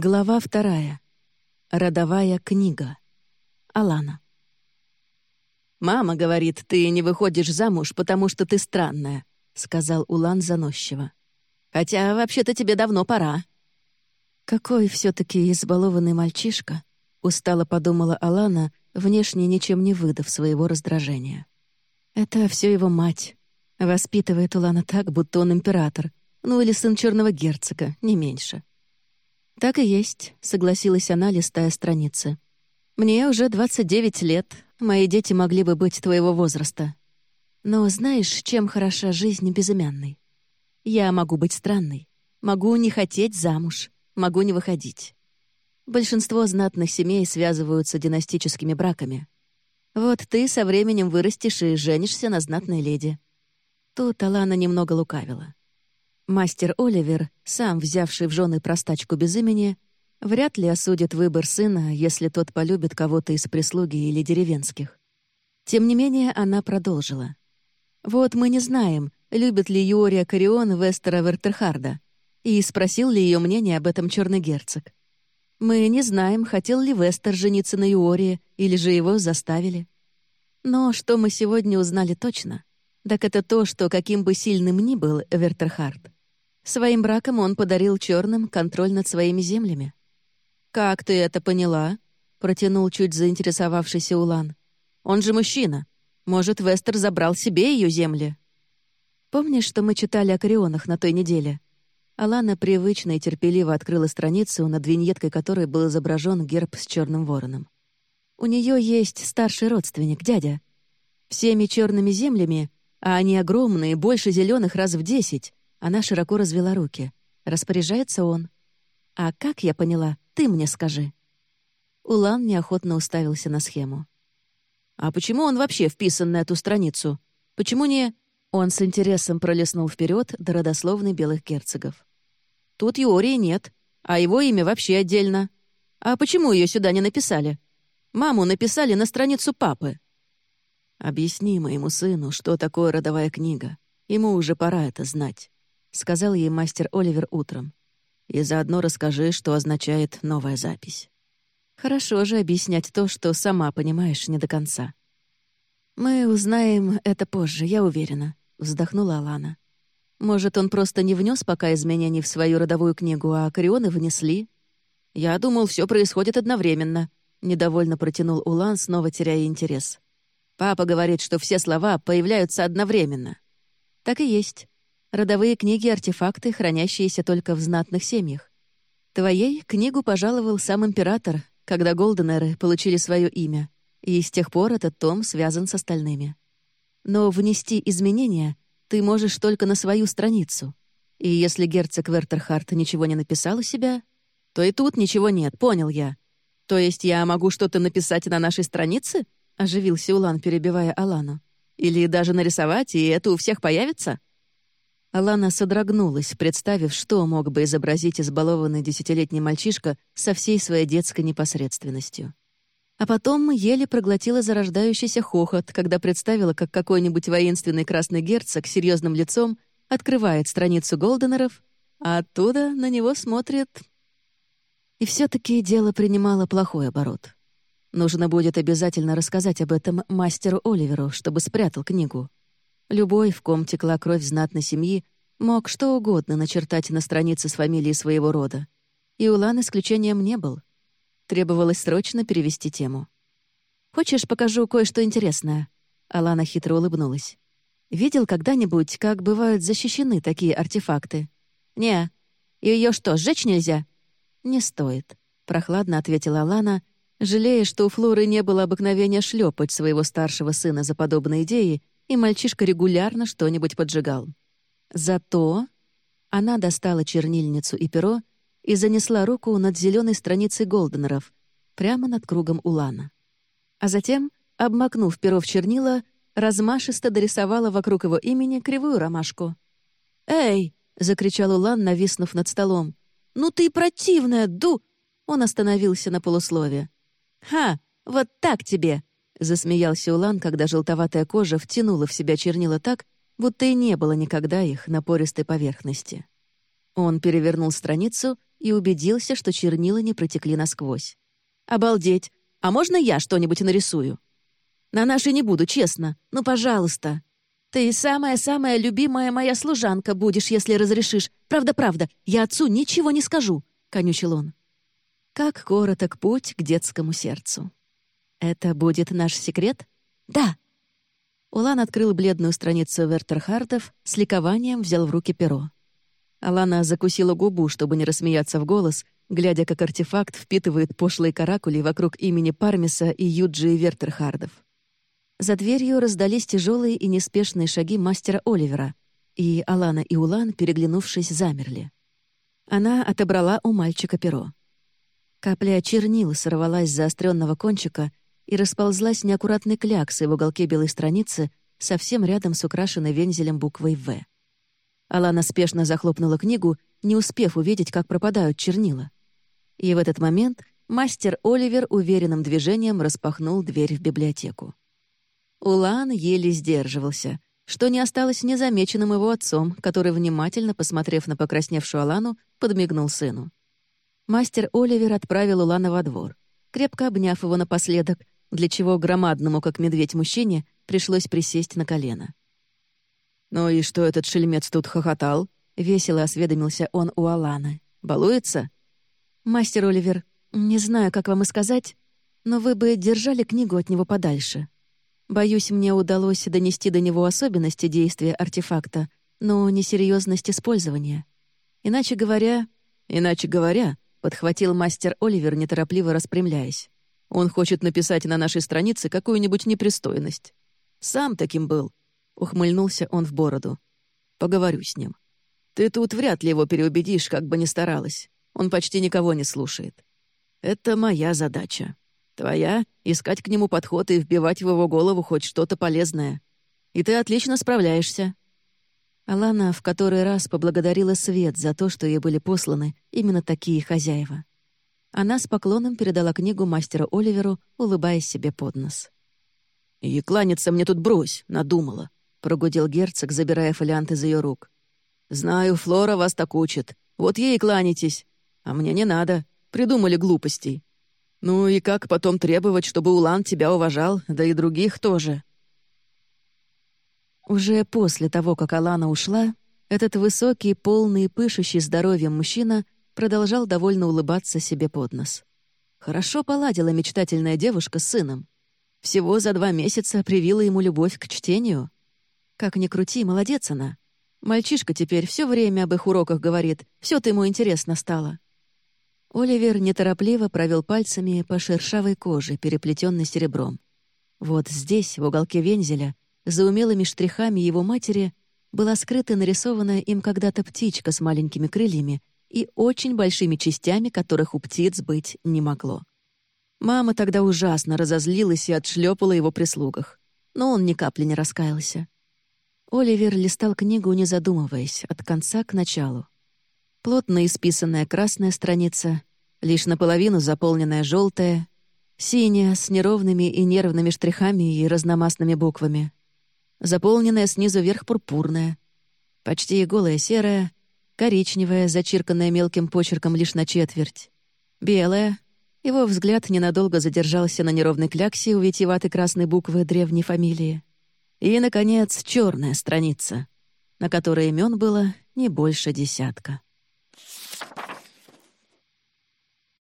Глава вторая. Родовая книга. Алана. «Мама говорит, ты не выходишь замуж, потому что ты странная», — сказал Улан заносчиво. «Хотя вообще-то тебе давно пора». «Какой все таки избалованный мальчишка», — устало подумала Алана, внешне ничем не выдав своего раздражения. «Это все его мать. Воспитывает Улана так, будто он император, ну или сын черного герцога, не меньше». «Так и есть», — согласилась она, листая страницы. «Мне уже 29 лет. Мои дети могли бы быть твоего возраста. Но знаешь, чем хороша жизнь безымянной? Я могу быть странной. Могу не хотеть замуж. Могу не выходить. Большинство знатных семей связываются династическими браками. Вот ты со временем вырастешь и женишься на знатной леди». Тут Алана немного лукавила. Мастер Оливер, сам взявший в жены простачку без имени, вряд ли осудит выбор сына, если тот полюбит кого-то из прислуги или деревенских. Тем не менее, она продолжила. «Вот мы не знаем, любит ли Юория Карион Вестера Вертерхарда, и спросил ли ее мнение об этом черный герцог. Мы не знаем, хотел ли Вестер жениться на Юории, или же его заставили. Но что мы сегодня узнали точно, так это то, что каким бы сильным ни был Вертерхард, Своим браком он подарил черным контроль над своими землями. «Как ты это поняла?» — протянул чуть заинтересовавшийся Улан. «Он же мужчина. Может, Вестер забрал себе ее земли?» «Помнишь, что мы читали о Корионах на той неделе?» Алана привычно и терпеливо открыла страницу, над виньеткой которой был изображен герб с черным вороном. «У нее есть старший родственник, дядя. Всеми черными землями, а они огромные, больше зеленых раз в десять, она широко развела руки. Распоряжается он. «А как я поняла, ты мне скажи». Улан неохотно уставился на схему. «А почему он вообще вписан на эту страницу? Почему не...» Он с интересом пролистнул вперед до родословной белых герцогов. «Тут Юории нет, а его имя вообще отдельно. А почему ее сюда не написали? Маму написали на страницу папы». «Объясни моему сыну, что такое родовая книга. Ему уже пора это знать». — сказал ей мастер Оливер утром. «И заодно расскажи, что означает новая запись». Хорошо же объяснять то, что сама понимаешь не до конца. «Мы узнаем это позже, я уверена», — вздохнула Алана. «Может, он просто не внес пока изменений в свою родовую книгу, а Корионы внесли?» «Я думал, все происходит одновременно», — недовольно протянул Улан, снова теряя интерес. «Папа говорит, что все слова появляются одновременно». «Так и есть. Родовые книги — артефакты, хранящиеся только в знатных семьях. Твоей книгу пожаловал сам император, когда Голденеры получили свое имя, и с тех пор этот том связан с остальными. Но внести изменения ты можешь только на свою страницу. И если герцог Вертерхарт ничего не написал у себя, то и тут ничего нет, понял я. То есть я могу что-то написать на нашей странице? Оживился Улан, перебивая Алану. Или даже нарисовать, и это у всех появится? Алана содрогнулась, представив, что мог бы изобразить избалованный десятилетний мальчишка со всей своей детской непосредственностью. А потом еле проглотила зарождающийся хохот, когда представила, как какой-нибудь воинственный красный герцог с серьезным лицом открывает страницу Голденеров, а оттуда на него смотрит... И все таки дело принимало плохой оборот. Нужно будет обязательно рассказать об этом мастеру Оливеру, чтобы спрятал книгу. Любой, в ком текла кровь знатной семьи, мог что угодно начертать на странице с фамилией своего рода. И Улан исключением не был. Требовалось срочно перевести тему. «Хочешь, покажу кое-что интересное?» Алана хитро улыбнулась. «Видел когда-нибудь, как бывают защищены такие артефакты?» «Не. Ее что, сжечь нельзя?» «Не стоит», — прохладно ответила Алана, жалея, что у Флоры не было обыкновения шлепать своего старшего сына за подобные идеи и мальчишка регулярно что-нибудь поджигал. Зато она достала чернильницу и перо и занесла руку над зеленой страницей Голденеров, прямо над кругом Улана. А затем, обмакнув перо в чернила, размашисто дорисовала вокруг его имени кривую ромашку. «Эй!» — закричал Улан, нависнув над столом. «Ну ты противная, ду!» Он остановился на полуслове. «Ха! Вот так тебе!» Засмеялся Улан, когда желтоватая кожа втянула в себя чернила так, будто и не было никогда их на пористой поверхности. Он перевернул страницу и убедился, что чернила не протекли насквозь. «Обалдеть! А можно я что-нибудь нарисую?» «На нашей не буду, честно. Ну, пожалуйста!» «Ты самая-самая любимая моя служанка будешь, если разрешишь. Правда-правда, я отцу ничего не скажу», — конючил он. Как короток путь к детскому сердцу. «Это будет наш секрет?» «Да». Улан открыл бледную страницу Вертерхардов, с ликованием взял в руки перо. Алана закусила губу, чтобы не рассмеяться в голос, глядя, как артефакт впитывает пошлые каракули вокруг имени Пармиса и Юджи Вертерхардов. За дверью раздались тяжелые и неспешные шаги мастера Оливера, и Алана и Улан, переглянувшись, замерли. Она отобрала у мальчика перо. Капля чернил сорвалась с заостренного кончика и расползлась неаккуратной кляксой в уголке белой страницы совсем рядом с украшенной вензелем буквой «В». Алана спешно захлопнула книгу, не успев увидеть, как пропадают чернила. И в этот момент мастер Оливер уверенным движением распахнул дверь в библиотеку. Улан еле сдерживался, что не осталось незамеченным его отцом, который, внимательно посмотрев на покрасневшую Алану, подмигнул сыну. Мастер Оливер отправил Улана во двор, крепко обняв его напоследок, для чего громадному, как медведь, мужчине пришлось присесть на колено. «Ну и что этот шельмец тут хохотал?» — весело осведомился он у Аланы. «Балуется?» «Мастер Оливер, не знаю, как вам и сказать, но вы бы держали книгу от него подальше. Боюсь, мне удалось донести до него особенности действия артефакта, но не серьезность использования. Иначе говоря... Иначе говоря, подхватил мастер Оливер, неторопливо распрямляясь. Он хочет написать на нашей странице какую-нибудь непристойность. Сам таким был, Ухмыльнулся он в бороду. «Поговорю с ним. Ты тут вряд ли его переубедишь, как бы ни старалась. Он почти никого не слушает. Это моя задача. Твоя — искать к нему подход и вбивать в его голову хоть что-то полезное. И ты отлично справляешься». Алана в который раз поблагодарила Свет за то, что ей были посланы именно такие хозяева. Она с поклоном передала книгу мастеру Оливеру, улыбаясь себе под нос. «И кланяться мне тут брось», — надумала. — прогудел герцог, забирая фолиант из ее рук. «Знаю, Флора вас так учит. Вот ей кланяйтесь. А мне не надо. Придумали глупостей. Ну и как потом требовать, чтобы Улан тебя уважал, да и других тоже?» Уже после того, как Алана ушла, этот высокий, полный и пышущий здоровьем мужчина продолжал довольно улыбаться себе под нос. Хорошо поладила мечтательная девушка с сыном. Всего за два месяца привила ему любовь к чтению — как ни крути, молодец она. Мальчишка теперь все время об их уроках говорит, все то ему интересно стало. Оливер неторопливо провел пальцами по шершавой коже, переплетенной серебром. Вот здесь, в уголке вензеля, за умелыми штрихами его матери, была скрыта нарисованная им когда-то птичка с маленькими крыльями и очень большими частями, которых у птиц быть не могло. Мама тогда ужасно разозлилась и отшлепала его при слугах, но он ни капли не раскаялся. Оливер листал книгу, не задумываясь, от конца к началу. Плотно исписанная красная страница, лишь наполовину заполненная желтая, синяя, с неровными и нервными штрихами и разномастными буквами, заполненная снизу вверх пурпурная, почти голая серая, коричневая, зачирканная мелким почерком лишь на четверть, белая. Его взгляд ненадолго задержался на неровной кляксе у витиеватой красной буквы древней фамилии. И, наконец, черная страница, на которой имен было не больше десятка.